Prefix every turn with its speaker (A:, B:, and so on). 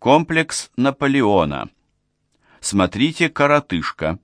A: Комплекс Наполеона. Смотрите «Коротышка».